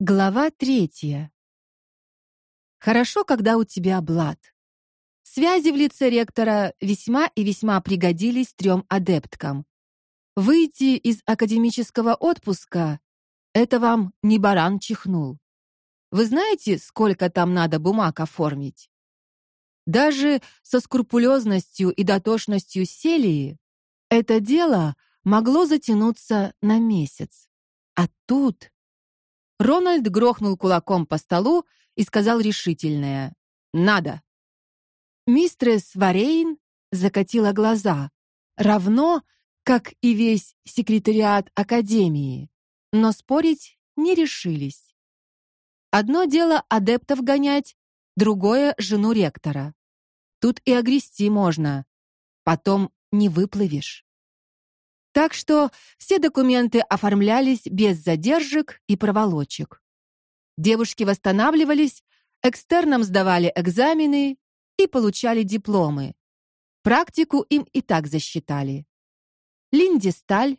Глава третья. Хорошо, когда у тебя блат. Связи в лице ректора весьма и весьма пригодились трем адепткам. Выйти из академического отпуска это вам не баран чихнул. Вы знаете, сколько там надо бумаг оформить? Даже со скрупулезностью и дотошностью Селии это дело могло затянуться на месяц. А тут Рональд грохнул кулаком по столу и сказал решительное: "Надо". Мистрес Варейн закатила глаза, равно как и весь секретариат академии, но спорить не решились. Одно дело адептов гонять, другое жену ректора. Тут и огрести можно, потом не выплывешь. Так что все документы оформлялись без задержек и проволочек. Девушки восстанавливались, экстернам сдавали экзамены и получали дипломы. Практику им и так засчитали. Линде Сталь,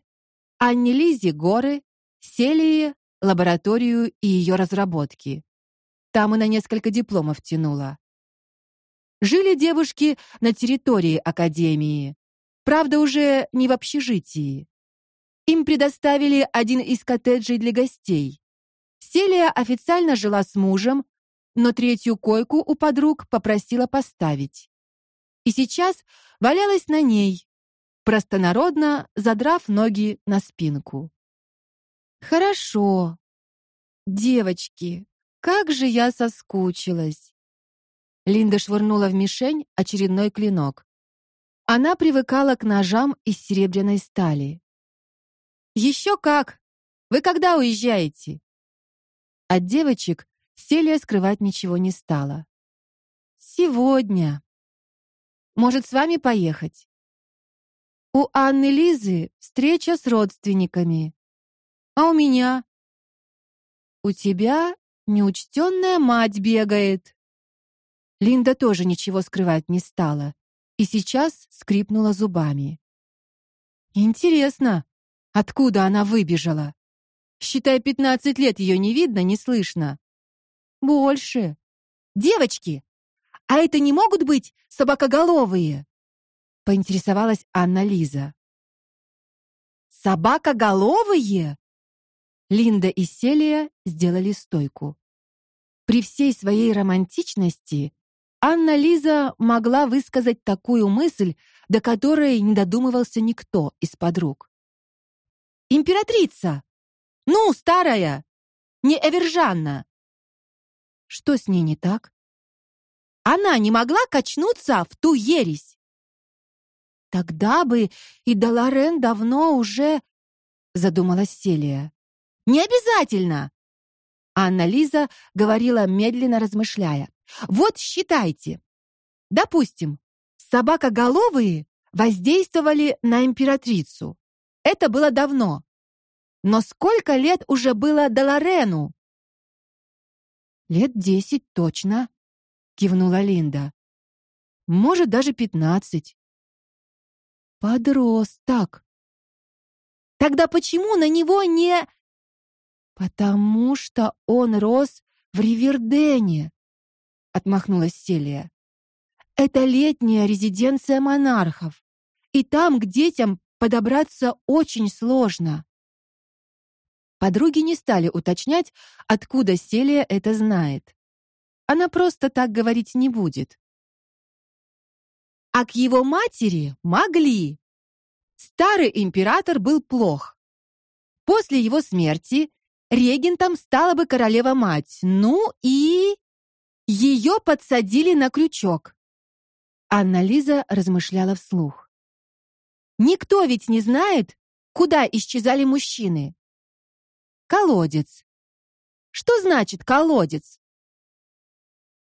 Анне Лизе Горы, Селии лабораторию и ее разработки. Там и на несколько дипломов тянула. Жили девушки на территории академии, Правда, уже не в общежитии. Им предоставили один из коттеджей для гостей. Селия официально жила с мужем, но третью койку у подруг попросила поставить. И сейчас валялась на ней, простонародно задрав ноги на спинку. Хорошо. Девочки, как же я соскучилась. Линда швырнула в мишень очередной клинок. Она привыкала к ножам из серебряной стали. «Еще как. Вы когда уезжаете? От девочек Селия скрывать ничего не стала. Сегодня. Может, с вами поехать? У Анны Лизы встреча с родственниками. А у меня? У тебя неучтенная мать бегает. Линда тоже ничего скрывать не стала и сейчас скрипнула зубами. Интересно, откуда она выбежала? Считай, пятнадцать лет ее не видно, не слышно. Больше. Девочки, а это не могут быть собакоголовые? поинтересовалась Анна Лиза. Собакоголовые? Линда и Селия сделали стойку. При всей своей романтичности Анна Лиза могла высказать такую мысль, до которой не додумывался никто из подруг. Императрица. Ну, старая, не Эвержанна. Что с ней не так? Она не могла качнуться в ту ересь. Тогда бы и Даларен давно уже задумалась Селия. Не обязательно. Анна Лиза говорила медленно размышляя. Вот считайте. Допустим, собакоголовые воздействовали на императрицу. Это было давно. Но сколько лет уже было Даларену? Лет десять точно, кивнула Линда. Может, даже пятнадцать. Подросток. Тогда почему на него не Потому что он рос в Ривердене отмахнулась Селия. Это летняя резиденция монархов, и там к детям подобраться очень сложно. Подруги не стали уточнять, откуда Селия это знает. Она просто так говорить не будет. А к его матери могли. Старый император был плох. После его смерти регентом стала бы королева-мать. Ну и ее подсадили на крючок. Анна Лиза размышляла вслух. Никто ведь не знает, куда исчезали мужчины. Колодец. Что значит колодец?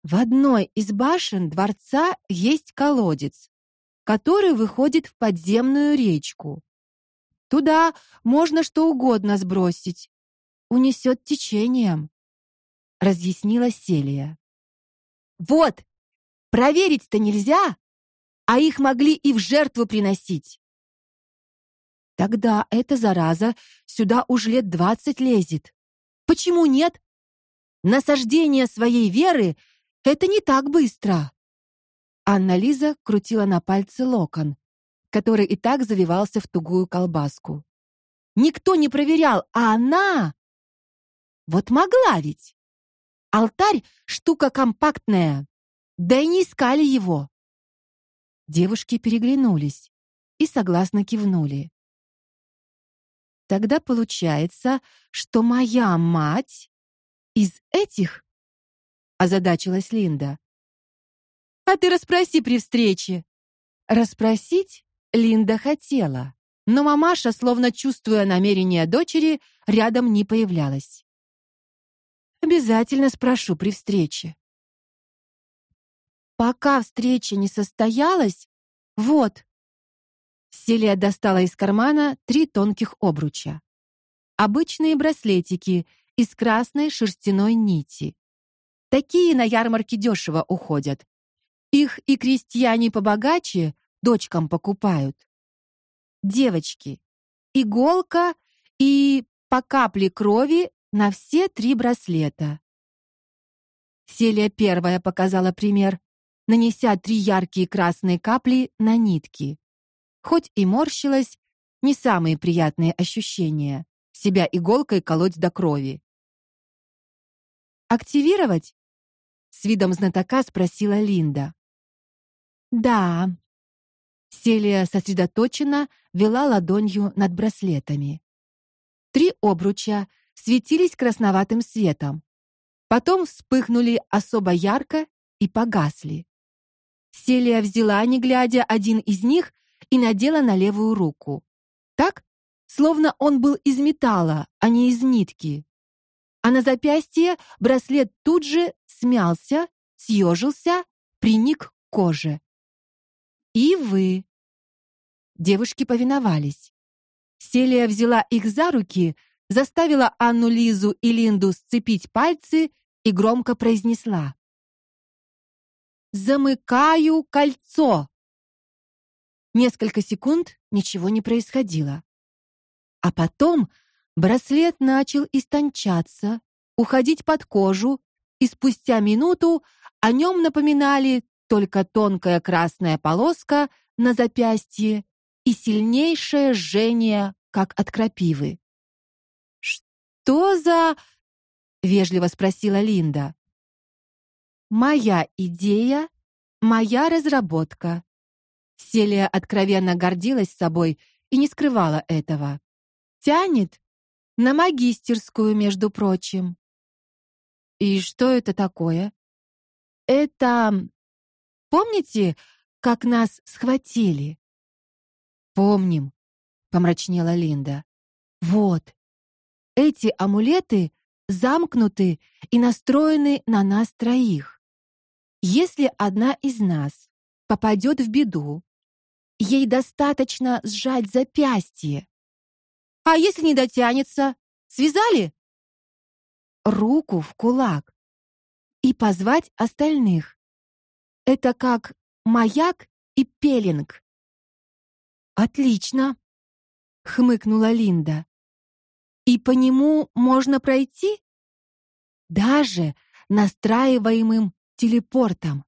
В одной из башен дворца есть колодец, который выходит в подземную речку. Туда можно что угодно сбросить. Унесет течением, разъяснила Селия. Вот. Проверить-то нельзя, а их могли и в жертву приносить. Тогда эта зараза сюда уж лет двадцать лезет. Почему нет? Насаждение своей веры это не так быстро. Анна Лиза крутила на пальце локон, который и так завивался в тугую колбаску. Никто не проверял, а она вот могла ведь. Алтарь штука компактная. Да и не искали его. Девушки переглянулись и согласно кивнули. Тогда получается, что моя мать из этих озадачилась Линда. А ты расспроси при встрече. Расспросить Линда хотела, но мамаша, словно чувствуя намерение дочери, рядом не появлялась. Обязательно спрошу при встрече. Пока встреча не состоялась, вот. Селия достала из кармана три тонких обруча. Обычные браслетики из красной шерстяной нити. Такие на ярмарке дешево уходят. Их и крестьяне побогаче дочкам покупают. Девочки, иголка и по капле крови на все три браслета. Селия первая показала пример, нанеся три яркие красные капли на нитки. Хоть и морщилась, не самые приятные ощущения себя иголкой колоть до крови. Активировать? с видом знатока спросила Линда. Да. Селия сосредоточенно вела ладонью над браслетами. Три обруча светились красноватым светом. Потом вспыхнули особо ярко и погасли. Селия взяла, не глядя, один из них и надела на левую руку. Так, словно он был из металла, а не из нитки. А на запястье браслет тут же смялся, съежился, приник к коже. И вы. Девушки повиновались. Селия взяла их за руки, заставила Анну Лизу и Линду сцепить пальцы и громко произнесла: Замыкаю кольцо. Несколько секунд ничего не происходило. А потом браслет начал истончаться, уходить под кожу, и спустя минуту о нем напоминали только тонкая красная полоска на запястье и сильнейшее жжение, как от крапивы. Что за вежливо спросила Линда. Моя идея, моя разработка. Селия откровенно гордилась собой и не скрывала этого. Тянет на магистерскую, между прочим. И что это такое? Это Помните, как нас схватили? Помним, помрачнела Линда. Вот. Эти амулеты замкнуты и настроены на нас троих. Если одна из нас попадет в беду, ей достаточно сжать запястье. А если не дотянется, связали руку в кулак и позвать остальных. Это как маяк и пелинг. Отлично, хмыкнула Линда. И по нему можно пройти? Даже настраиваемым телепортом.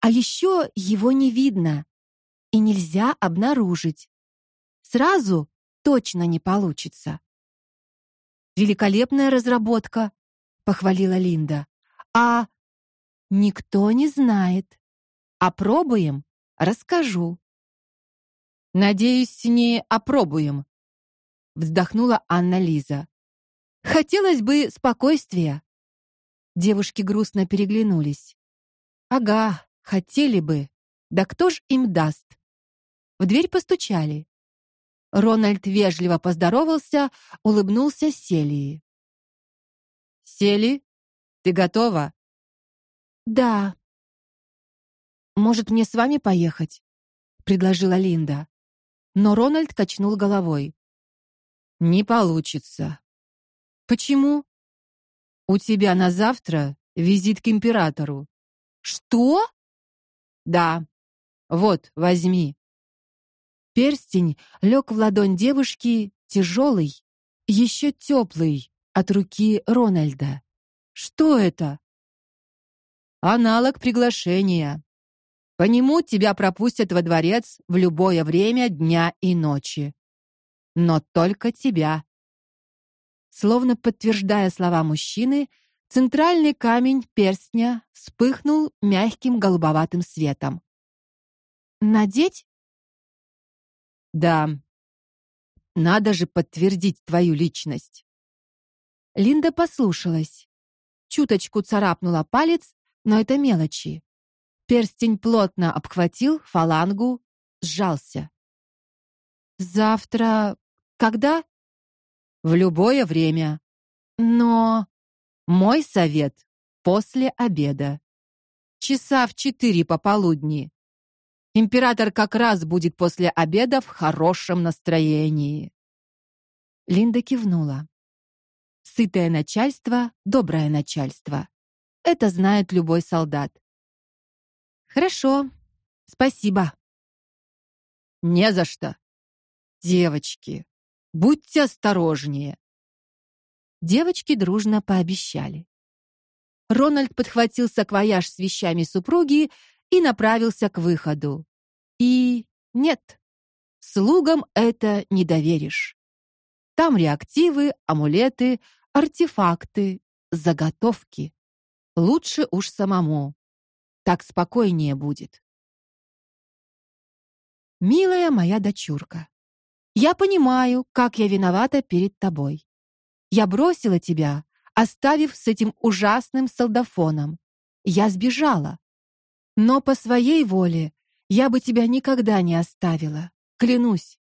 А еще его не видно и нельзя обнаружить. Сразу точно не получится. Великолепная разработка, похвалила Линда. А никто не знает. Опробуем, расскажу. Надеюсь, не опробуем, вздохнула Анна Лиза. Хотелось бы спокойствия. Девушки грустно переглянулись. Ага, хотели бы. Да кто ж им даст? В дверь постучали. Рональд вежливо поздоровался, улыбнулся Селии. Сели, ты готова? Да. Может, мне с вами поехать? предложила Линда. Но Рональд качнул головой. Не получится. Почему? У тебя на завтра визит к императору. Что? Да. Вот, возьми. Перстень лег в ладонь девушки, тяжелый, еще теплый, от руки Рональда. Что это? Аналог приглашения. По нему тебя пропустят во дворец в любое время дня и ночи. Но только тебя. Словно подтверждая слова мужчины, центральный камень перстня вспыхнул мягким голубоватым светом. Надеть? Да. Надо же подтвердить твою личность. Линда послушалась. Чуточку царапнула палец, но это мелочи. Перстень плотно обхватил фалангу, сжался. Завтра когда? В любое время. Но мой совет после обеда. Часа в четыре пополудни. Император как раз будет после обеда в хорошем настроении. Линда кивнула. Сытое начальство доброе начальство. Это знает любой солдат. Хорошо. Спасибо. Не за что. Девочки, будьте осторожнее. Девочки дружно пообещали. Рональд подхватил саквояж с вещами супруги и направился к выходу. И нет, слугам это не доверишь. Там реактивы, амулеты, артефакты, заготовки. Лучше уж самому. Так спокойнее будет. Милая моя дочурка, я понимаю, как я виновата перед тобой. Я бросила тебя, оставив с этим ужасным солдафоном. Я сбежала. Но по своей воле я бы тебя никогда не оставила, клянусь.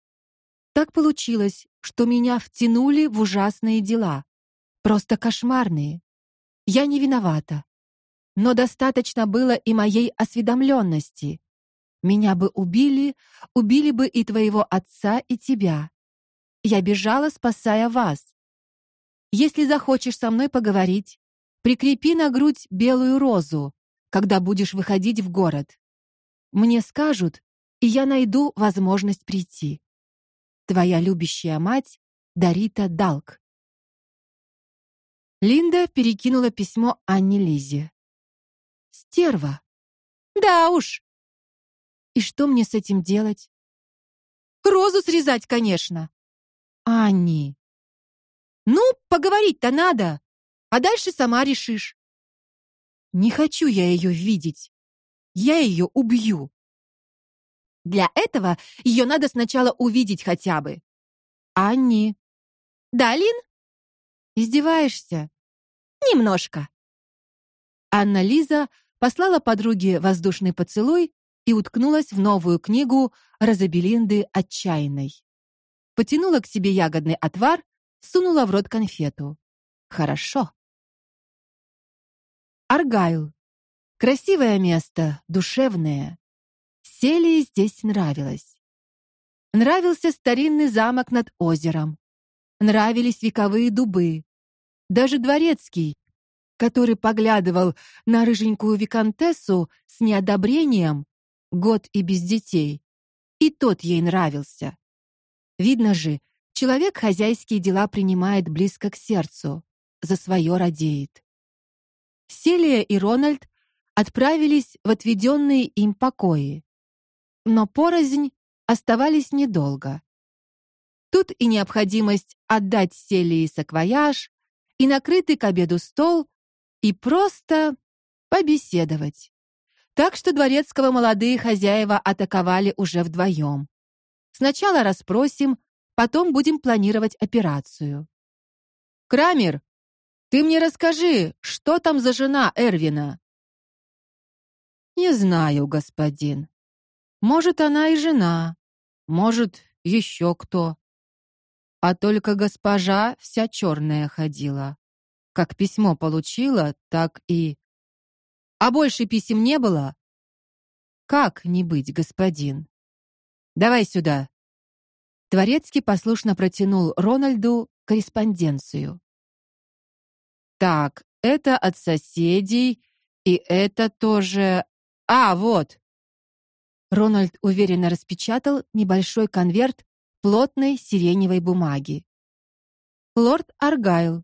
Так получилось, что меня втянули в ужасные дела, просто кошмарные. Я не виновата. Но достаточно было и моей осведомленности. Меня бы убили, убили бы и твоего отца, и тебя. Я бежала, спасая вас. Если захочешь со мной поговорить, прикрепи на грудь белую розу, когда будешь выходить в город. Мне скажут, и я найду возможность прийти. Твоя любящая мать Дарита Далк. Линда перекинула письмо Анне Лизе. Стерва. Да уж. И что мне с этим делать? Розу срезать, конечно. Анни. Ну, поговорить-то надо, а дальше сама решишь. Не хочу я ее видеть. Я ее убью. Для этого ее надо сначала увидеть хотя бы. Анни. Да, Лин? Издеваешься? Немножко. Анна Лиза послала подруге воздушный поцелуй и уткнулась в новую книгу Розабелинды Отчаянной. Потянула к себе ягодный отвар, сунула в рот конфету. Хорошо. Аргайл. Красивое место, душевное. Селии здесь нравилось. Нравился старинный замок над озером. Нравились вековые дубы. Даже дворецкий, который поглядывал на рыженькую виконтессу с неодобрением, год и без детей. И тот ей нравился. Видно же, человек хозяйские дела принимает близко к сердцу, за свое радеет. Селия и Рональд отправились в отведенные им покои. Но порознь оставались недолго. Тут и необходимость отдать Селии саквояж, и накрытый к обеду стол, и просто побеседовать. Так что дворецкого молодые хозяева атаковали уже вдвоем. Сначала расспросим, потом будем планировать операцию. Крамер, ты мне расскажи, что там за жена Эрвина? Не знаю, господин. Может, она и жена, может, еще кто. А только госпожа вся черная ходила. Как письмо получила, так и А больше писем не было? Как не быть, господин? Давай сюда. Дворецкий послушно протянул Рональду корреспонденцию. Так, это от соседей, и это тоже. А, вот. Рональд уверенно распечатал небольшой конверт плотной сиреневой бумаги. Лорд Аргайл.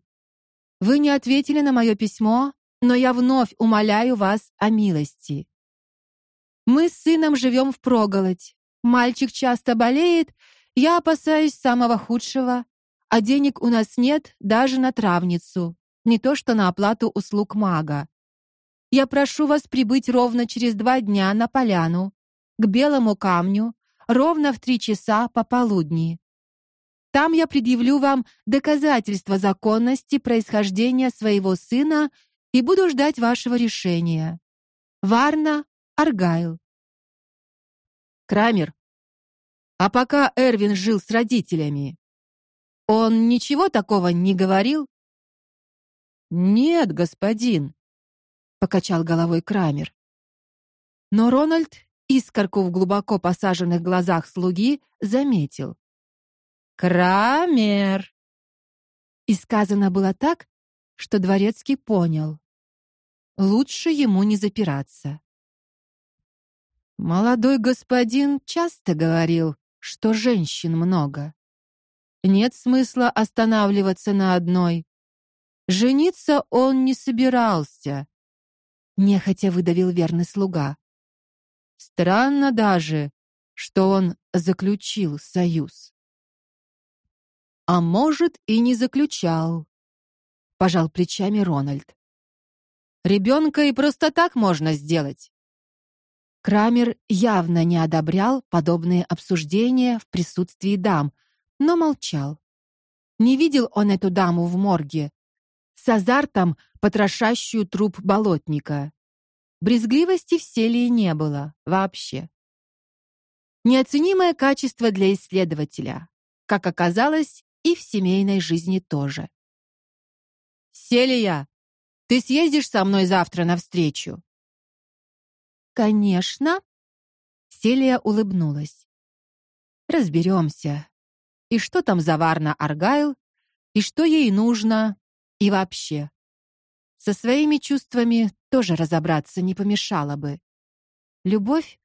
Вы не ответили на мое письмо, но я вновь умоляю вас о милости. Мы с сыном живем в проголодь. Мальчик часто болеет, я опасаюсь самого худшего, а денег у нас нет даже на травницу, не то что на оплату услуг мага. Я прошу вас прибыть ровно через два дня на поляну, к белому камню, ровно в три часа пополудни. Там я предъявлю вам доказательства законности происхождения своего сына и буду ждать вашего решения. Варна Аргайл. Крамер. А пока Эрвин жил с родителями, он ничего такого не говорил? Нет, господин, покачал головой Крамер. Но Рональд искорку в глубоко посаженных глазах слуги заметил. Крамер. И сказано было так, что дворецкий понял. Лучше ему не запираться. Молодой господин часто говорил, что женщин много. Нет смысла останавливаться на одной. Жениться он не собирался. Нехотя выдавил верный слуга. Странно даже, что он заключил союз. А может, и не заключал, пожал плечами Рональд. Ребенка и просто так можно сделать. Крамер явно не одобрял подобные обсуждения в присутствии дам, но молчал. Не видел он эту даму в морге, с азартом потрошащую труп болотника. Брезгливости в селе не было вообще. Неоценимое качество для исследователя, как оказалось, и в семейной жизни тоже. Селия, ты съездишь со мной завтра на встречу? Конечно. Селия улыбнулась. Разберемся. И что там за Варна Аргайл, и что ей нужно, и вообще. Со своими чувствами тоже разобраться не помешало бы. Любовь?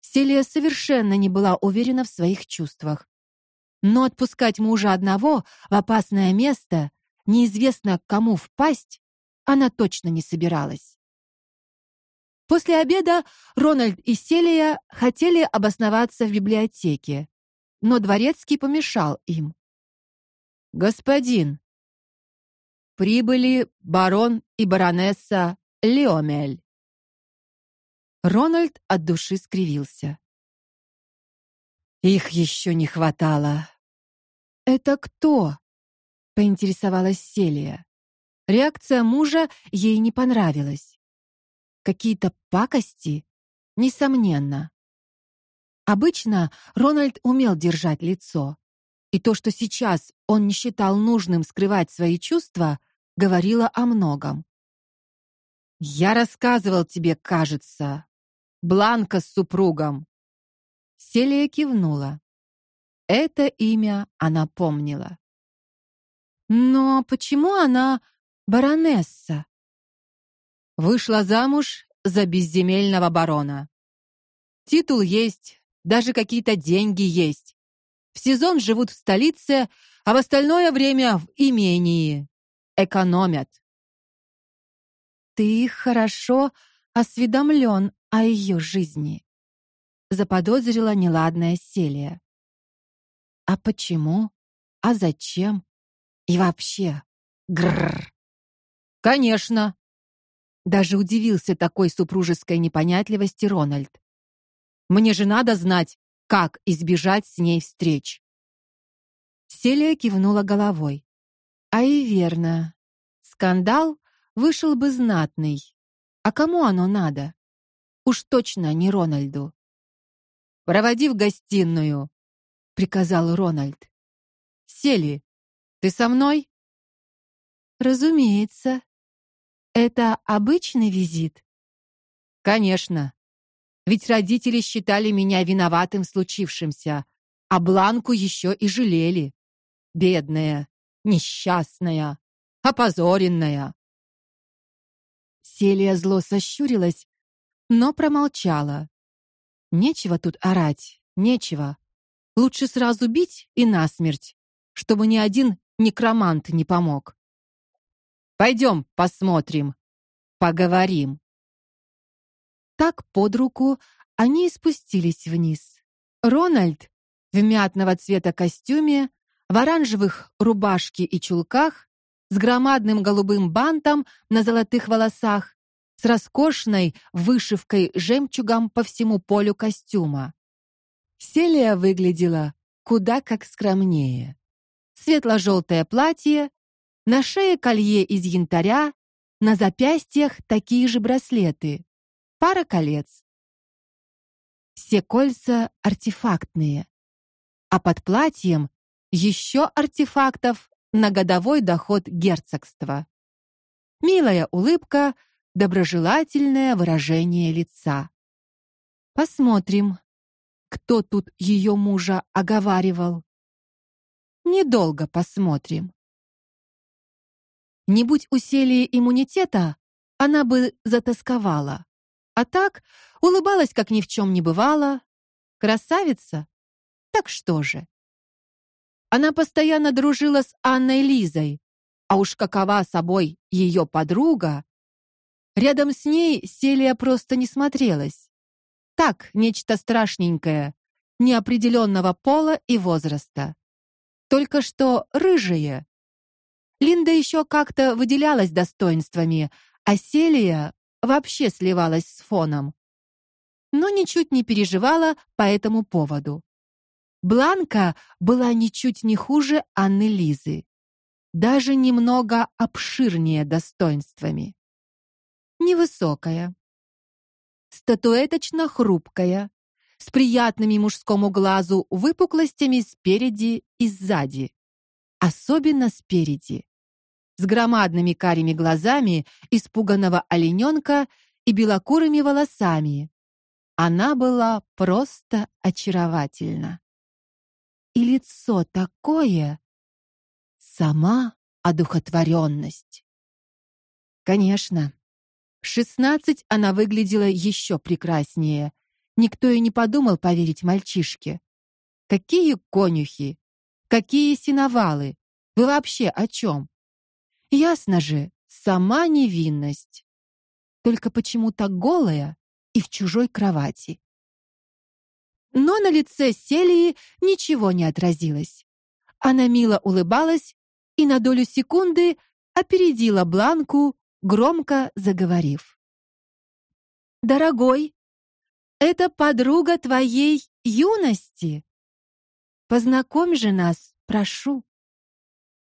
Селия совершенно не была уверена в своих чувствах. Но отпускать мужа одного в опасное место, неизвестно кому впасть, она точно не собиралась. После обеда Рональд и Селия хотели обосноваться в библиотеке, но дворецкий помешал им. Господин, прибыли барон и баронесса Леомель. Рональд от души скривился. Их еще не хватало. Это кто? Поинтересовалась Селия. Реакция мужа ей не понравилась. Какие-то пакости, несомненно. Обычно Рональд умел держать лицо, и то, что сейчас он не считал нужным скрывать свои чувства, говорила о многом. Я рассказывал тебе, кажется, Бланка с супругом. Селия кивнула. Это имя она помнила. Но почему она баронесса? Вышла замуж за безземельного барона. Титул есть, даже какие-то деньги есть. В сезон живут в столице, а в остальное время в имении экономят. Ты хорошо осведомлен о ее жизни, заподозрила неладная Селия. А почему? А зачем? И вообще? Гррр. Конечно. Даже удивился такой супружеской непонятливости Рональд. Мне же надо знать, как избежать с ней встреч. Селия кивнула головой. А и верно. Скандал вышел бы знатный. А кому оно надо? Уж точно не Рональду. Проводи в гостиную, приказал Рональд. Сели. Ты со мной? Разумеется. Это обычный визит. Конечно. Ведь родители считали меня виноватым в случившемся, а Бланку еще и жалели. Бедная несчастная, опозоренная. Селия зло сощурилась, но промолчала. Нечего тут орать, нечего. Лучше сразу бить и насмерть, чтобы ни один некромант не помог. Пойдем посмотрим, поговорим. Так под руку они спустились вниз. Рональд в мятного цвета костюме, в оранжевых рубашке и чулках, с громадным голубым бантом на золотых волосах, с роскошной вышивкой жемчугом по всему полю костюма. Селия выглядела куда как скромнее. Светло желтое платье, на шее колье из янтаря, на запястьях такие же браслеты, пара колец. Все кольца артефактные, а под платьем еще артефактов на годовой доход герцогства. Милая улыбка, доброжелательное выражение лица. Посмотрим, кто тут ее мужа оговаривал. Недолго посмотрим. Не будь у Селии иммунитета, она бы затасковала. А так улыбалась, как ни в чем не бывало. Красавица. Так что же? Она постоянно дружила с Анной Лизой, а уж какова собой ее подруга, рядом с ней Селия просто не смотрелась. Так, нечто страшненькое, неопределенного пола и возраста. Только что рыжая. Линда еще как-то выделялась достоинствами, а Селия вообще сливалась с фоном. Но ничуть не переживала по этому поводу. Бланка была ничуть не хуже Анны Лизы, даже немного обширнее достоинствами. Невысокая, статуэточно хрупкая, с приятными мужскому глазу выпуклостями спереди и сзади. Особенно спереди. С громадными карими глазами испуганного олененка и белокурыми волосами. Она была просто очаровательна и лицо такое сама одухотворенность. Конечно, в шестнадцать она выглядела еще прекраснее. Никто и не подумал поверить мальчишке. Какие конюхи, какие синовалы. Вы вообще о чем? Ясно же, сама невинность. Только почему-то голая и в чужой кровати. Но на лице Селии ничего не отразилось. Она мило улыбалась и на долю секунды опередила Бланку, громко заговорив. Дорогой, это подруга твоей юности. Познакомь же нас, прошу.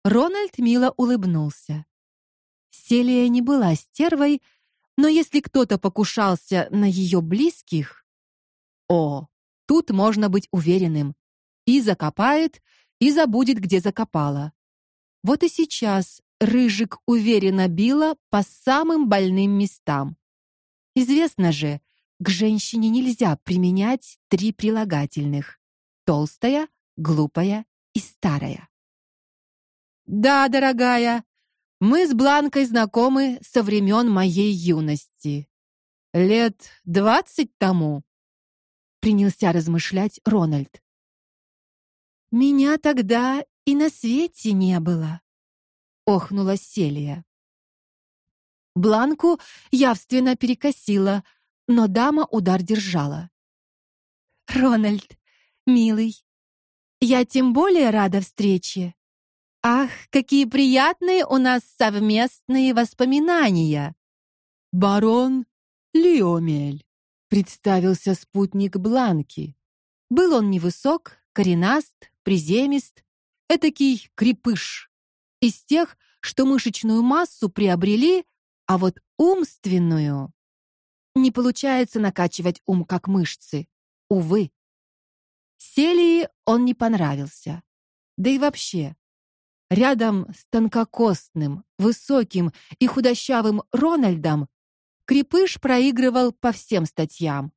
Рональд мило улыбнулся. Селия не была стервой, но если кто-то покушался на ее близких, о, Тут можно быть уверенным. И закопает, и забудет, где закопала. Вот и сейчас Рыжик уверенно била по самым больным местам. Известно же, к женщине нельзя применять три прилагательных: толстая, глупая и старая. Да, дорогая, мы с Бланкой знакомы со времен моей юности. Лет двадцать тому принялся размышлять Рональд. Меня тогда и на свете не было, охнула Селия. Бланку явственно перекосила, но дама удар держала. Рональд, милый, я тем более рада встрече. Ах, какие приятные у нас совместные воспоминания. Барон Лиомель представился спутник Бланки. Был он невысок, коренаст, приземист, этакий крепыш. Из тех, что мышечную массу приобрели, а вот умственную не получается накачивать ум как мышцы. Увы. Селии он не понравился. Да и вообще, рядом с тонкокостным, высоким и худощавым Рональдом Крепыш проигрывал по всем статьям,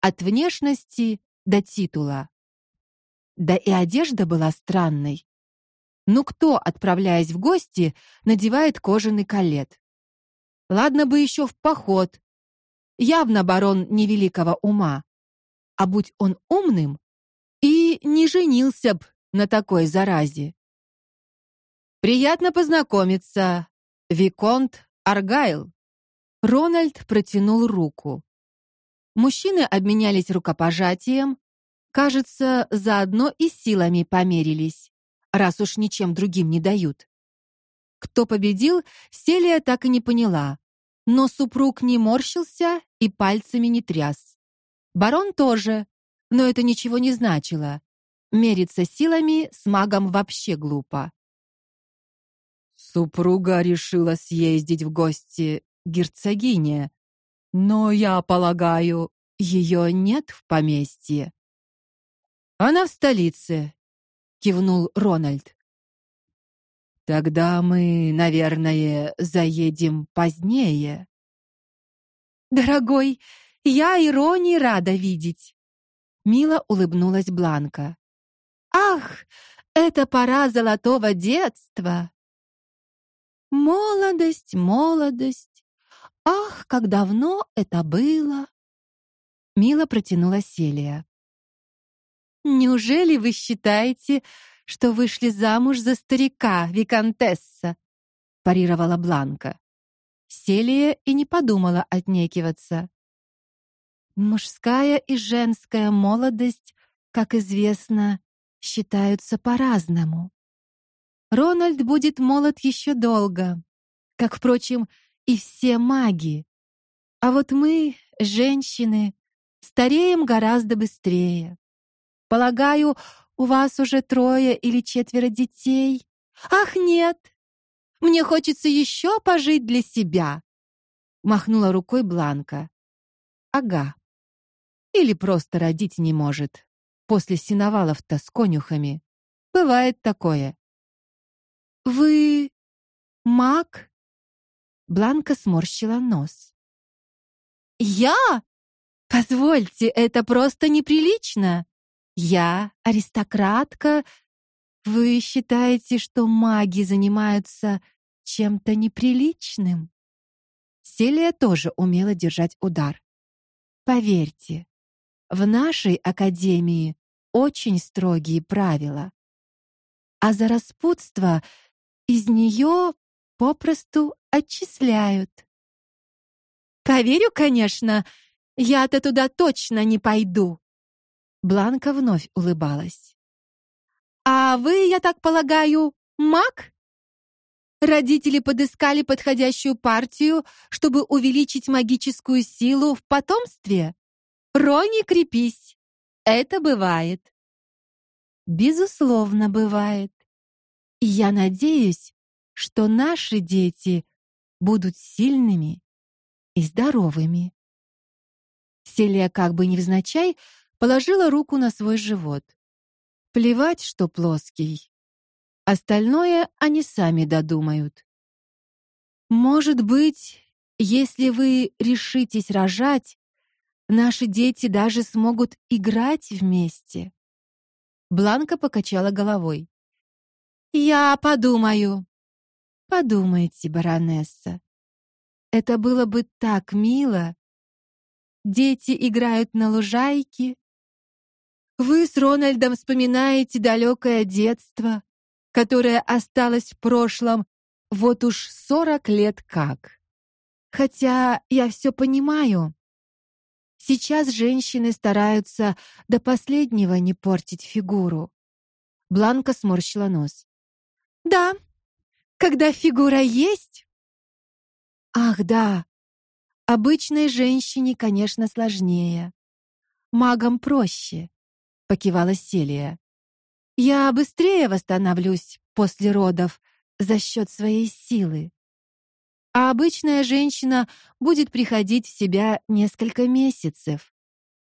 от внешности до титула. Да и одежда была странной. Ну кто, отправляясь в гости, надевает кожаный колет? Ладно бы еще в поход. Явно барон невеликого ума. А будь он умным, и не женился б на такой заразе. Приятно познакомиться. Виконт Аргайл. Рональд протянул руку. Мужчины обменялись рукопожатием, кажется, заодно и силами померились, раз уж ничем другим не дают. Кто победил, Селия так и не поняла, но супруг не морщился и пальцами не тряс. Барон тоже, но это ничего не значило. Мериться силами с магом вообще глупо. Супруга решила съездить в гости герцогине, но я полагаю, ее нет в поместье. Она в столице, кивнул Рональд. Тогда мы, наверное, заедем позднее. Дорогой, я иронии рада видеть. Мило улыбнулась Бланка. Ах, это пора золотого детства. Молодость, молодость. Ах, как давно это было. Мило протянула Селия. Неужели вы считаете, что вышли замуж за старика, виконтесса? парировала Бланка. Селия и не подумала отнекиваться. Мужская и женская молодость, как известно, считаются по-разному. Рональд будет молод еще долго, как впрочем и все маги. А вот мы, женщины, стареем гораздо быстрее. Полагаю, у вас уже трое или четверо детей. Ах, нет. Мне хочется еще пожить для себя, махнула рукой Бланка. Ага. Или просто родить не может. После синовалов-то с конюхами. Бывает такое. Вы маг? Бланка сморщила нос. Я? Позвольте, это просто неприлично. Я аристократка. Вы считаете, что маги занимаются чем-то неприличным? Селия тоже умела держать удар. Поверьте, в нашей академии очень строгие правила. А за распутство из нее попросту отчисляют. Поверю, конечно, я-то туда точно не пойду. Бланка вновь улыбалась. А вы, я так полагаю, маг? Родители подыскали подходящую партию, чтобы увеличить магическую силу в потомстве. Рони, крепись. Это бывает. Безусловно, бывает. И я надеюсь, что наши дети будут сильными и здоровыми. Селия как бы невзначай положила руку на свой живот. Плевать, что плоский. Остальное они сами додумают. Может быть, если вы решитесь рожать, наши дети даже смогут играть вместе. Бланка покачала головой. Я подумаю. Подумайте, баронесса. Это было бы так мило. Дети играют на лужайке. Вы с Рональдом вспоминаете далекое детство, которое осталось в прошлом вот уж сорок лет как. Хотя я все понимаю. Сейчас женщины стараются до последнего не портить фигуру. Бланка сморщила нос. Да. Когда фигура есть? Ах, да. Обычной женщине, конечно, сложнее. Магам проще, покивала Селия. Я быстрее восстановлюсь после родов за счет своей силы. А обычная женщина будет приходить в себя несколько месяцев.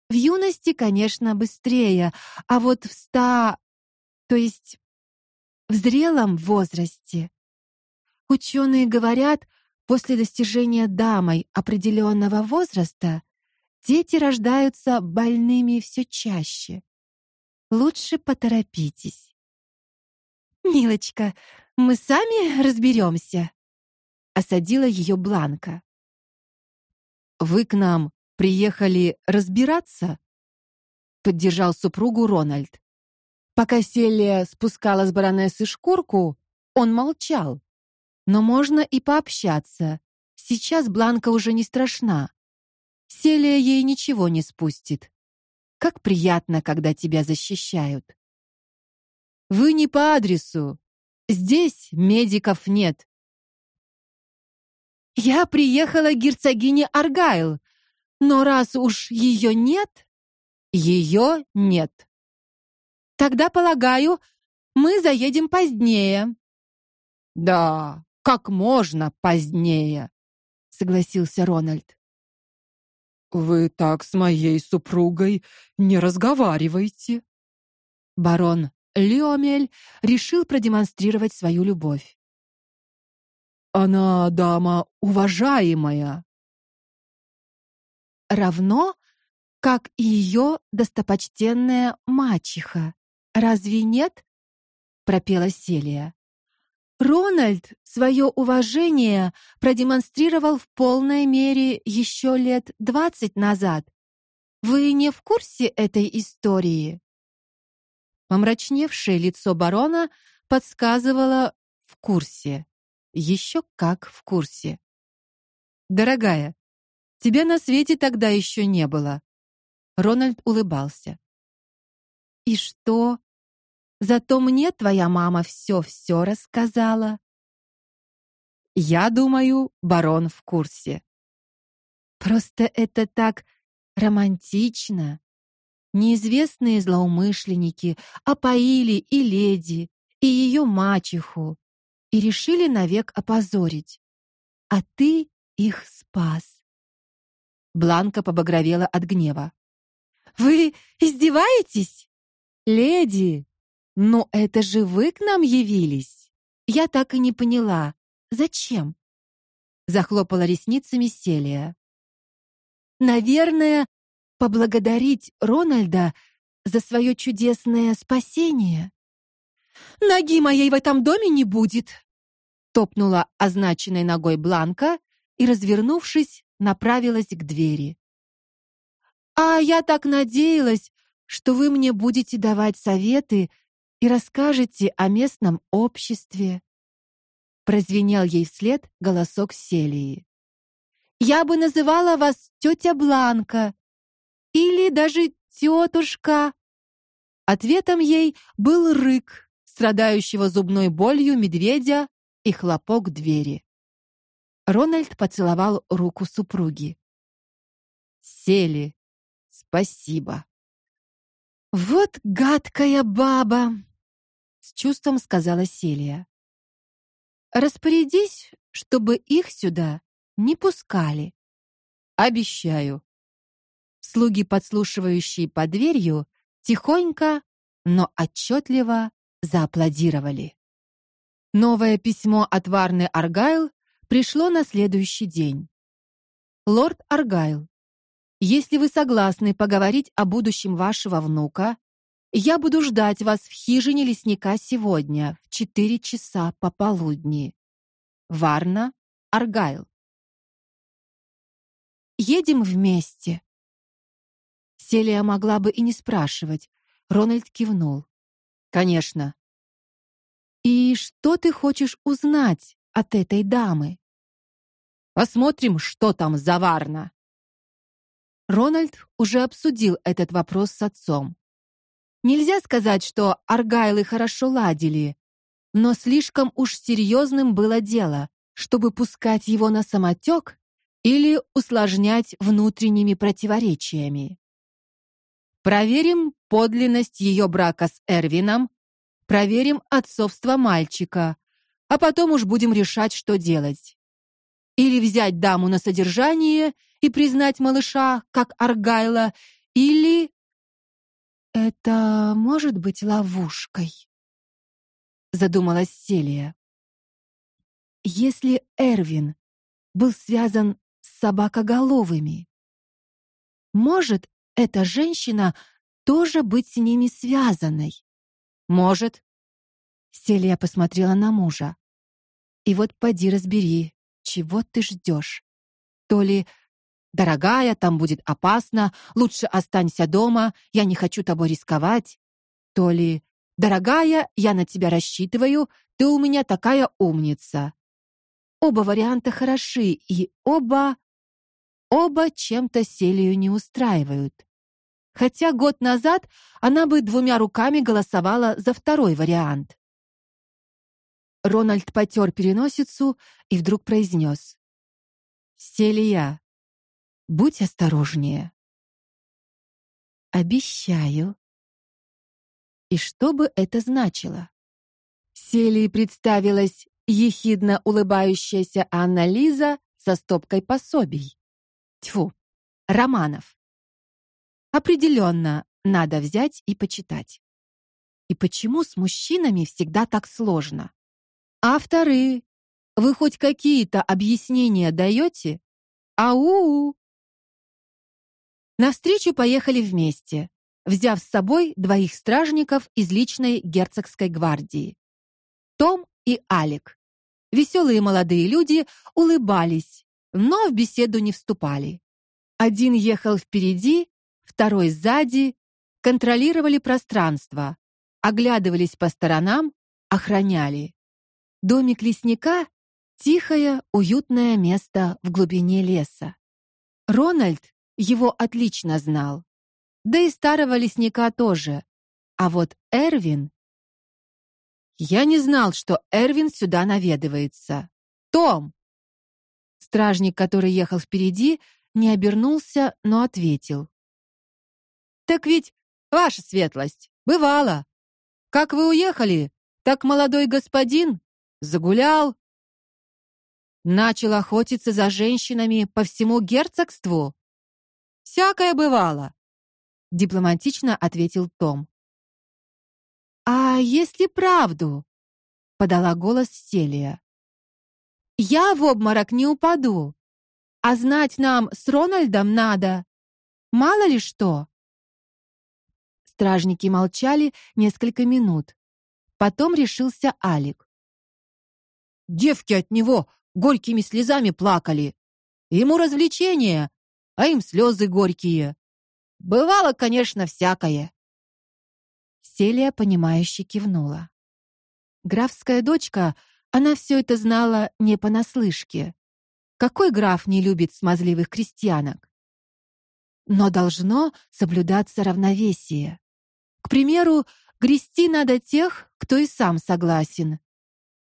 В юности, конечно, быстрее, а вот в ста, то есть в зрелом возрасте. Ученые говорят, После достижения дамой определенного возраста дети рождаются больными все чаще. Лучше поторопитесь. Милочка, мы сами разберемся», — осадила ее Бланка. Вы к нам приехали разбираться? поддержал супругу Рональд. Пока Селия спускала с баронессы шкурку, он молчал. Но можно и пообщаться. Сейчас Бланка уже не страшна. Селия ей ничего не спустит. Как приятно, когда тебя защищают. Вы не по адресу. Здесь медиков нет. Я приехала к герцогине Аргайл. Но раз уж ее нет, ее нет. Тогда, полагаю, мы заедем позднее. Да, как можно позднее, согласился Рональд. Вы так с моей супругой не разговариваете. Барон Леомель решил продемонстрировать свою любовь. Она дама уважаемая, равно как и ее достопочтенная мачеха. Разве нет? пропела Селия. Рональд свое уважение продемонстрировал в полной мере еще лет двадцать назад. Вы не в курсе этой истории? Помрачневшее лицо барона подсказывало в курсе. Еще как в курсе. Дорогая, Тебя на свете тогда еще не было. Рональд улыбался. И что? Зато мне твоя мама все-все рассказала. Я думаю, барон в курсе. Просто это так романтично. Неизвестные злоумышленники опоили и леди, и ее мачеху и решили навек опозорить. А ты их спас. Бланка побагровела от гнева. Вы издеваетесь? Леди, но это же вы к нам явились. Я так и не поняла, зачем? Захлопала ресницами Селия. Наверное, поблагодарить Рональда за свое чудесное спасение. Ноги моей в этом доме не будет, топнула означенной ногой Бланка и, развернувшись, направилась к двери. А я так надеялась, что вы мне будете давать советы и расскажете о местном обществе. Прозвенел ей вслед голосок Селии. Я бы называла вас тетя Бланка или даже тетушка. Ответом ей был рык страдающего зубной болью медведя и хлопок двери. Рональд поцеловал руку супруги. Сели. Спасибо. Вот гадкая баба, чувством сказала Селия. Распорядись, чтобы их сюда не пускали. Обещаю. Слуги, подслушивающие под дверью, тихонько, но отчетливо зааплодировали. Новое письмо от Варны Аргайл пришло на следующий день. Лорд Аргайл, если вы согласны поговорить о будущем вашего внука, я буду ждать вас в хижине лесника сегодня в четыре часа пополудни. Варна Аргайл. Едем вместе. Селия могла бы и не спрашивать. Рональд кивнул. Конечно. И что ты хочешь узнать от этой дамы. Посмотрим, что там за Варна. Рональд уже обсудил этот вопрос с отцом. Нельзя сказать, что Аргайлы хорошо ладили, но слишком уж серьезным было дело, чтобы пускать его на самотек или усложнять внутренними противоречиями. Проверим подлинность ее брака с Эрвином, проверим отцовство мальчика, а потом уж будем решать, что делать. Или взять даму на содержание и признать малыша как Аргайла, или это может быть ловушкой, задумалась Селия. Если Эрвин был связан с собакоголовыми, может, эта женщина тоже быть с ними связанной? Может, Селия посмотрела на мужа. И вот поди разбери, чего ты ждешь? То ли дорогая, там будет опасно, лучше останься дома, я не хочу тобой рисковать. То ли дорогая, я на тебя рассчитываю, ты у меня такая умница. Оба варианта хороши, и оба оба чем-то Селию не устраивают. Хотя год назад она бы двумя руками голосовала за второй вариант. Рональд потер переносицу и вдруг произнес: "Селия, будь осторожнее". "Обещаю". И что бы это значило? Селии представилась ехидно улыбающаяся Анна Лиза со стопкой пособий. Тьфу, романов. Определенно надо взять и почитать. И почему с мужчинами всегда так сложно? Авторы, вы хоть какие-то объяснения даете? Ау! На встречу поехали вместе, взяв с собой двоих стражников из личной герцогской гвардии. Том и Алик. Веселые молодые люди улыбались, но в беседу не вступали. Один ехал впереди, второй сзади, контролировали пространство, оглядывались по сторонам, охраняли. Домик лесника тихое, уютное место в глубине леса. Рональд его отлично знал. Да и старого лесника тоже. А вот Эрвин Я не знал, что Эрвин сюда наведывается. Том. Стражник, который ехал впереди, не обернулся, но ответил: Так ведь ваша светлость, бывало. Как вы уехали, так молодой господин загулял, начал охотиться за женщинами по всему герцогству. Всякое бывало, дипломатично ответил Том. А если правду? подала голос Селия. Я в обморок не упаду. А знать нам с Рональдом надо. Мало ли что. Стражники молчали несколько минут. Потом решился Алик. Девки от него горькими слезами плакали. Ему развлечение, а им слезы горькие. Бывало, конечно, всякое. Селия понимающе кивнула. Графская дочка, она все это знала не понаслышке. Какой граф не любит смазливых крестьянок? Но должно соблюдаться равновесие. К примеру, грести надо тех, кто и сам согласен,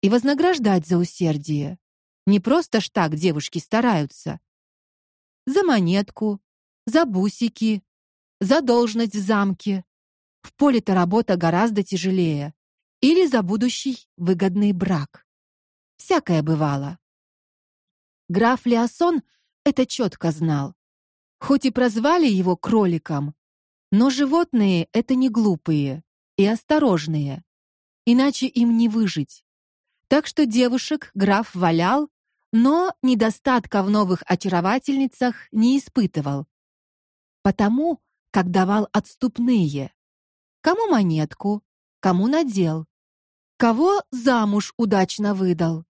и вознаграждать за усердие. Не просто ж так девушки стараются. За монетку, за бусики, за должность в замке. В поле-то работа гораздо тяжелее. Или за будущий выгодный брак. Всякое бывало. Граф Леосон это четко знал. Хоть и прозвали его кроликом, но животные это не глупые и осторожные. Иначе им не выжить. Так что девушек граф валял, но недостатка в новых очаровательницах не испытывал. Потому, как давал отступные. Кому монетку, кому надел, кого замуж удачно выдал.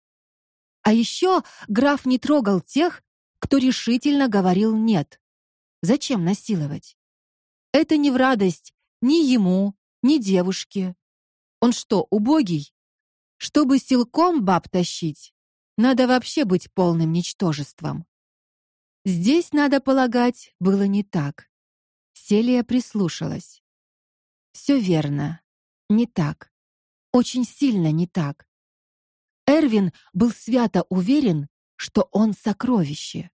А еще граф не трогал тех, кто решительно говорил нет. Зачем насиловать? Это не в радость ни ему, ни девушке. Он что, убогий? Чтобы силком баб тащить, надо вообще быть полным ничтожеством. Здесь, надо полагать, было не так. Селия прислушалась. Все верно. Не так. Очень сильно не так. Эрвин был свято уверен, что он сокровище.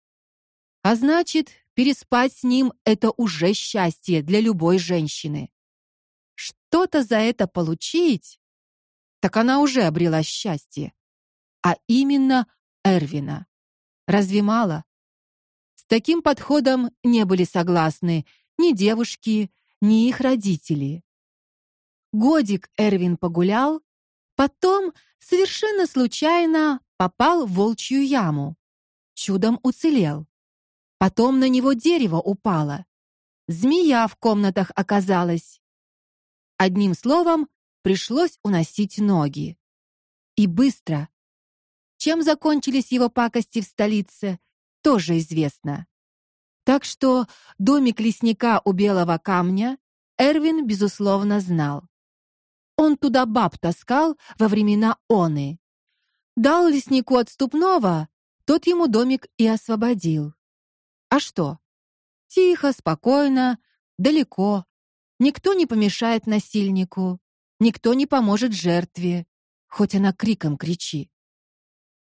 А значит, переспать с ним это уже счастье для любой женщины. Что-то за это получить так она уже обрела счастье. А именно Эрвина. Разве мало? С таким подходом не были согласны ни девушки, ни их родители. Годик Эрвин погулял, потом совершенно случайно попал в волчью яму. Чудом уцелел. Потом на него дерево упало. Змея в комнатах оказалась. Одним словом, пришлось уносить ноги. И быстро. Чем закончились его пакости в столице, тоже известно. Так что домик лесника у Белого камня Эрвин безусловно знал. Он туда баб таскал во времена оны. Дал леснику отступного, тот ему домик и освободил. А что? Тихо, спокойно, далеко. Никто не помешает насильнику, никто не поможет жертве, хоть она криком кричи.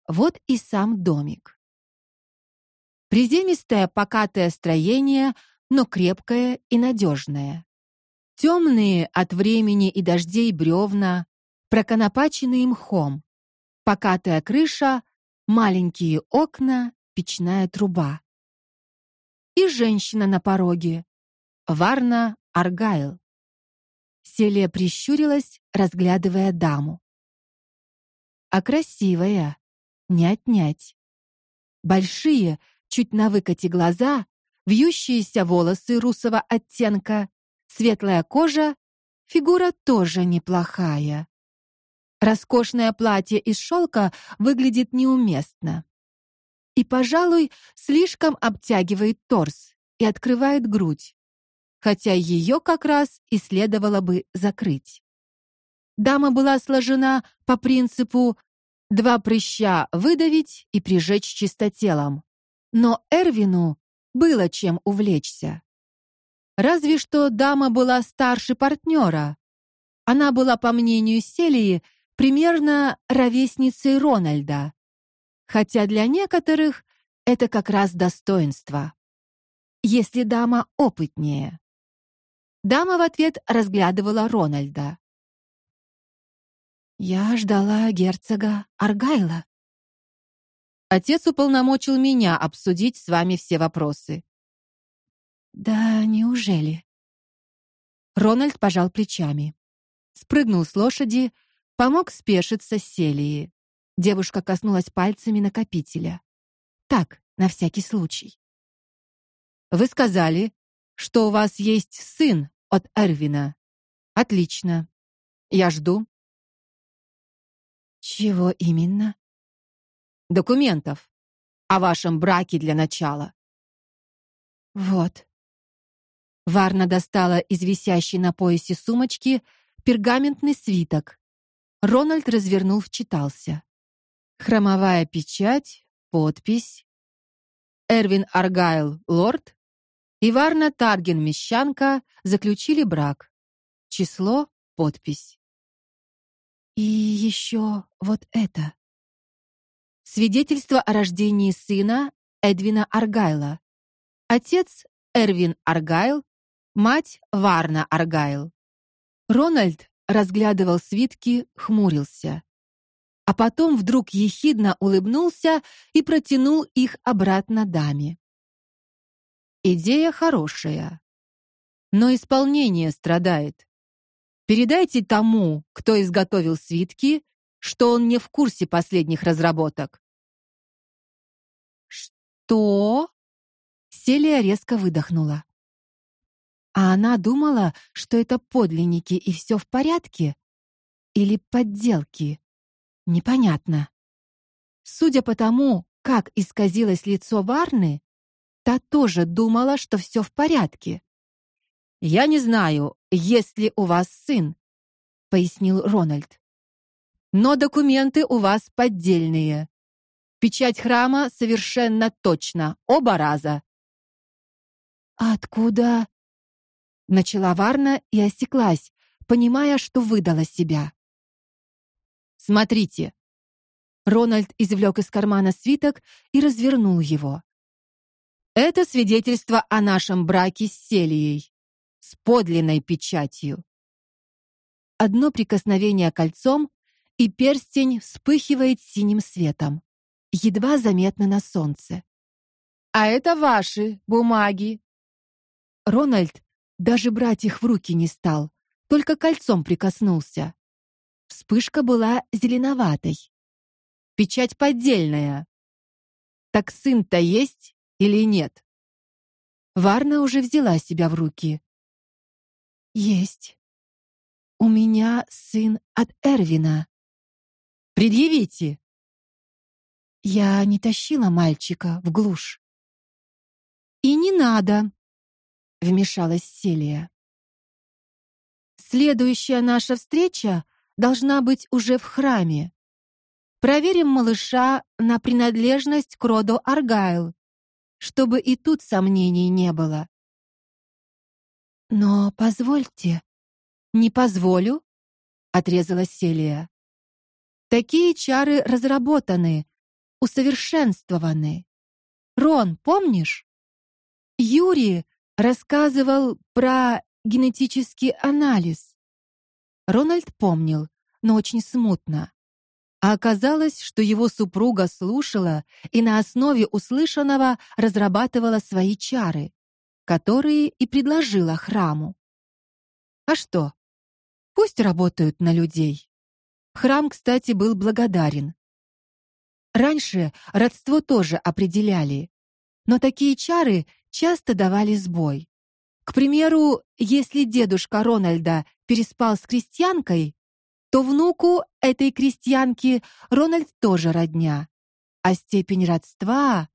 Вот и сам домик. Приземистое покатое строение, но крепкое и надежное. Темные от времени и дождей бревна, проконопаченные мхом, покатая крыша, маленькие окна, печная труба. И женщина на пороге. Варна Аргайл. Селия прищурилась, разглядывая даму. А красивая, не отнять. Большие, чуть на выкате глаза, вьющиеся волосы русого оттенка, светлая кожа, фигура тоже неплохая. Роскошное платье из шелка выглядит неуместно. И, пожалуй, слишком обтягивает торс и открывает грудь, хотя ее как раз и следовало бы закрыть. Дама была сложена по принципу два прыща выдавить и прижечь чистотелом. Но Эрвину было чем увлечься. Разве что дама была старше партнера. Она была, по мнению Селии, примерно ровесницей Рональда. Хотя для некоторых это как раз достоинство. Если дама опытнее. Дама в ответ разглядывала Рональда. Я ждала герцога Аргайла. Отец уполномочил меня обсудить с вами все вопросы. Да неужели? Рональд пожал плечами. Спрыгнул с лошади, помог спешиться Селии. Девушка коснулась пальцами накопителя. Так, на всякий случай. Вы сказали, что у вас есть сын от Эрвина. Отлично. Я жду. Чего именно? Документов о вашем браке для начала. Вот. Варна достала из висящей на поясе сумочки пергаментный свиток. Рональд развернул, вчитался. Хромовая печать, подпись. Эрвин Аргайл, лорд, и Варна Тарген, мещанка, заключили брак. Число, подпись. И еще вот это. Свидетельство о рождении сына Эдвина Аргайла. Отец Эрвин Аргайл, мать Варна Аргайл. Рональд разглядывал свитки, хмурился, а потом вдруг ехидно улыбнулся и протянул их обратно даме. Идея хорошая, но исполнение страдает. Передайте тому, кто изготовил свитки, что он не в курсе последних разработок. Что? Селия резко выдохнула. А она думала, что это подлинники и все в порядке или подделки. Непонятно. Судя по тому, как исказилось лицо Варны, та тоже думала, что все в порядке. Я не знаю, есть ли у вас сын, пояснил Рональд. Но документы у вас поддельные. Печать храма совершенно точно, оба раза. Откуда начала Варна и осеклась, понимая, что выдала себя. Смотрите. Рональд извлек из кармана свиток и развернул его. Это свидетельство о нашем браке с Селией с подлинной печатью. Одно прикосновение кольцом, и перстень вспыхивает синим светом, едва заметно на солнце. А это ваши бумаги. Рональд даже брать их в руки не стал, только кольцом прикоснулся. Вспышка была зеленоватой. Печать поддельная. Так сын-то есть или нет? Варна уже взяла себя в руки. Есть. У меня сын от Эрвина. Предъявите. Я не тащила мальчика в глушь. И не надо, вмешалась Селия. Следующая наша встреча должна быть уже в храме. Проверим малыша на принадлежность к роду Аргайл, чтобы и тут сомнений не было. Но позвольте, не позволю, отрезала Селия. Такие чары разработаны, усовершенствованы. Рон, помнишь? Юрий рассказывал про генетический анализ. Рональд помнил, но очень смутно. А оказалось, что его супруга слушала и на основе услышанного разрабатывала свои чары, которые и предложила храму. А что? Пусть работают на людей. Храм, кстати, был благодарен. Раньше родство тоже определяли, но такие чары часто давали сбой. К примеру, если дедушка Рональда переспал с крестьянкой, то внуку этой крестьянки Рональд тоже родня. А степень родства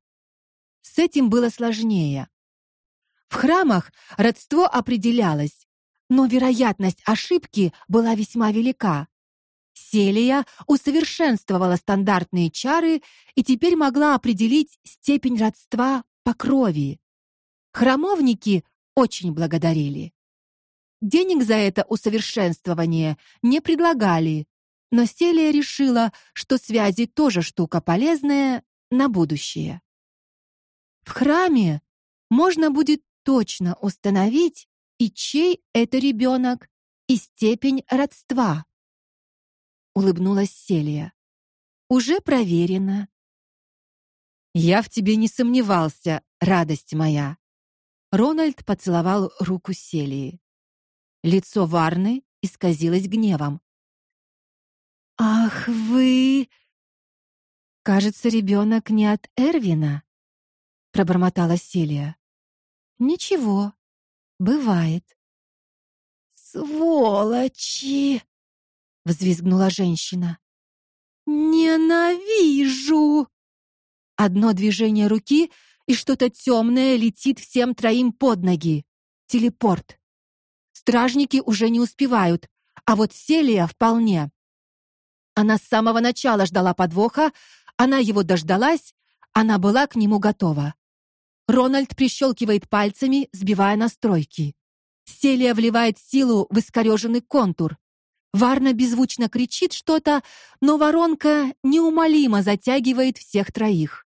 с этим было сложнее. В храмах родство определялось, но вероятность ошибки была весьма велика. Селия усовершенствовала стандартные чары и теперь могла определить степень родства по крови. Храмовники очень благодарили. Денег за это усовершенствование не предлагали, но Селия решила, что связи тоже штука полезная на будущее. В храме можно будет точно установить и чей это ребенок, и степень родства улыбнулась Селия. Уже проверено. Я в тебе не сомневался, радость моя. Рональд поцеловал руку Селии. Лицо Варны исказилось гневом. Ах вы! Кажется, ребенок не от Эрвина, пробормотала Селия. Ничего, бывает. Сволочи! взвизгнула женщина. Ненавижу. Одно движение руки, и что-то темное летит всем троим под ноги. Телепорт. Стражники уже не успевают, а вот Селия вполне. Она с самого начала ждала подвоха, она его дождалась, она была к нему готова. Рональд прищелкивает пальцами, сбивая настройки. Селия вливает силу в искореженный контур. Варна беззвучно кричит что-то, но воронка неумолимо затягивает всех троих.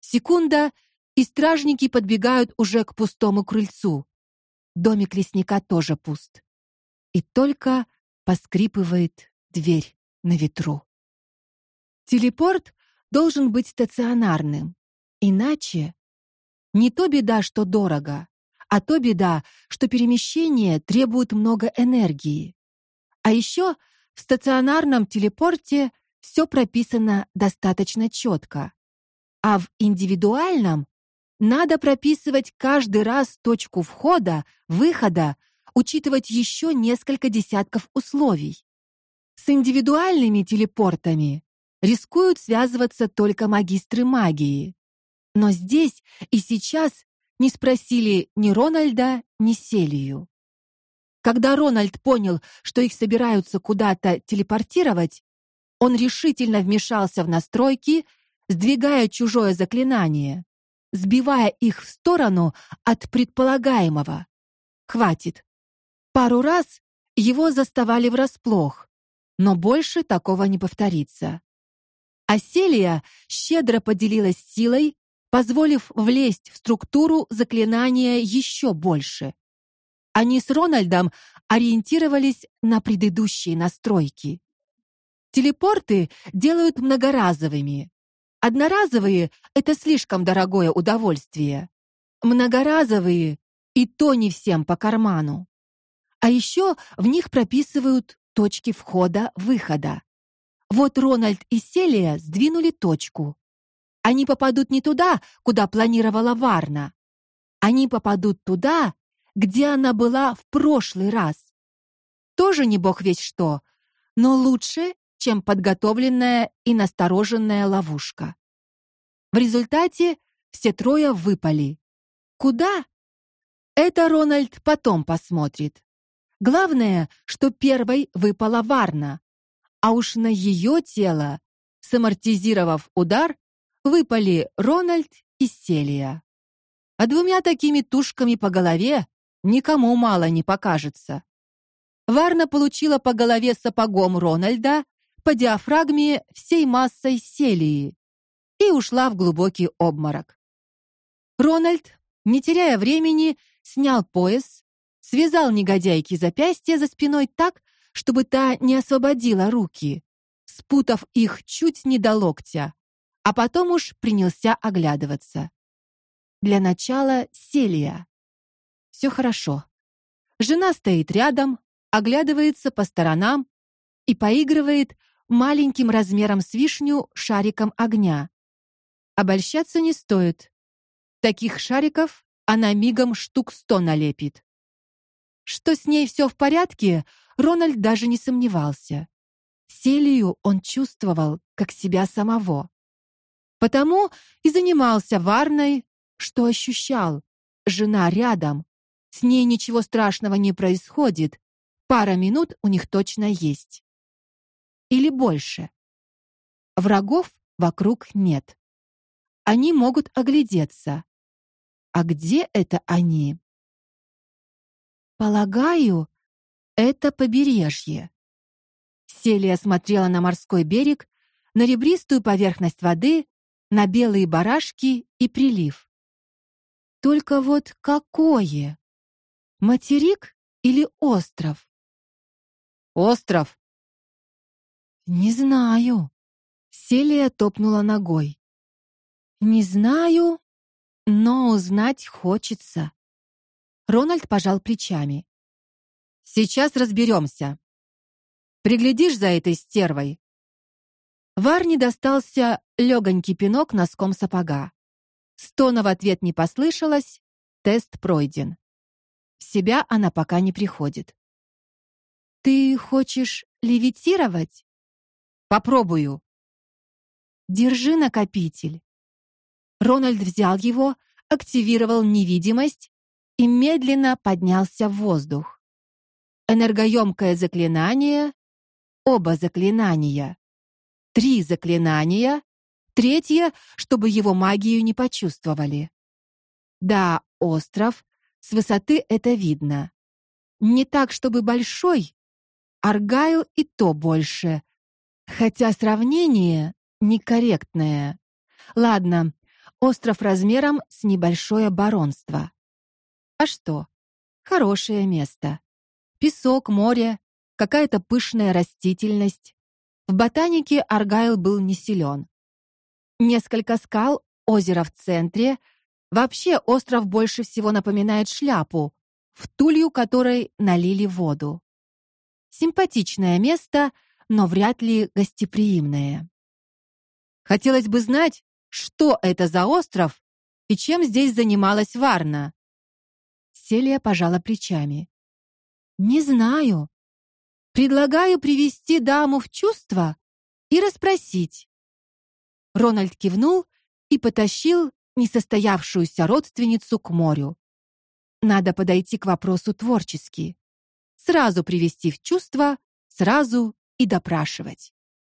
Секунда, и стражники подбегают уже к пустому крыльцу. Домик лесника тоже пуст. И только поскрипывает дверь на ветру. Телепорт должен быть стационарным, иначе не то беда, что дорого, а то беда, что перемещение требует много энергии. А еще в стационарном телепорте все прописано достаточно четко. А в индивидуальном надо прописывать каждый раз точку входа, выхода, учитывать еще несколько десятков условий. С индивидуальными телепортами рискуют связываться только магистры магии. Но здесь и сейчас не спросили ни Рональда, ни Селию. Когда Рональд понял, что их собираются куда-то телепортировать, он решительно вмешался в настройки, сдвигая чужое заклинание, сбивая их в сторону от предполагаемого. Хватит. Пару раз его заставали врасплох, но больше такого не повторится. Аселия щедро поделилась силой, позволив влезть в структуру заклинания еще больше. Они с Рональдом ориентировались на предыдущие настройки. Телепорты делают многоразовыми. Одноразовые это слишком дорогое удовольствие. Многоразовые и то не всем по карману. А еще в них прописывают точки входа-выхода. Вот Рональд и Селия сдвинули точку. Они попадут не туда, куда планировала Варна. Они попадут туда, где она была в прошлый раз. Тоже не бог весь что, но лучше, чем подготовленная и настороженная ловушка. В результате все трое выпали. Куда? Это Рональд потом посмотрит. Главное, что первой выпала Варна, а уж на ее тело самортизировав удар, выпали Рональд и Селия. А двумя такими тушками по голове никому мало не покажется. Варна получила по голове сапогом Рональда, по диафрагме всей массой Селии и ушла в глубокий обморок. Рональд, не теряя времени, снял пояс, связал негодяйке запястья за спиной так, чтобы та не освободила руки, спутав их чуть не до локтя, а потом уж принялся оглядываться. Для начала Селия. Все хорошо. Жена стоит рядом, оглядывается по сторонам и поигрывает маленьким размером с вишню шариком огня. Обольщаться не стоит. Таких шариков она мигом штук сто налепит. Что с ней все в порядке, Рональд даже не сомневался. Селию он чувствовал как себя самого. Потому и занимался варной, что ощущал. Жена рядом, с ней ничего страшного не происходит. Пара минут у них точно есть. Или больше. Врагов вокруг нет. Они могут оглядеться. А где это они? Полагаю, это побережье. Селия смотрела на морской берег, на ребристую поверхность воды, на белые барашки и прилив. Только вот какое? Материк или остров? Остров. Не знаю. Селия топнула ногой. Не знаю, но узнать хочется. Рональд пожал плечами. Сейчас разберемся. Приглядишь за этой стервой. Варне достался легонький пинок носком сапога. Стона в ответ не послышалось, тест пройден. В себя она пока не приходит. Ты хочешь левитировать? Попробую. Держи накопитель. Рональд взял его, активировал невидимость и медленно поднялся в воздух. Энергоемкое заклинание, оба заклинания, три заклинания, третье, чтобы его магию не почувствовали. Да, остров с высоты это видно. Не так, чтобы большой, Аргайл и то больше. Хотя сравнение некорректное. Ладно, остров размером с небольшое баронство. А что? Хорошее место. Песок, море, какая-то пышная растительность. В ботанике Аргайл был не силен. Несколько скал, озеро в центре, Вообще остров больше всего напоминает шляпу, в тулью которой налили воду. Симпатичное место, но вряд ли гостеприимное. Хотелось бы знать, что это за остров и чем здесь занималась Варна. Селия пожала плечами. Не знаю. Предлагаю привести даму в чувство и расспросить. Рональд кивнул и потащил несостоявшуюся родственницу к морю. Надо подойти к вопросу творчески. Сразу привести в чувство, сразу и допрашивать.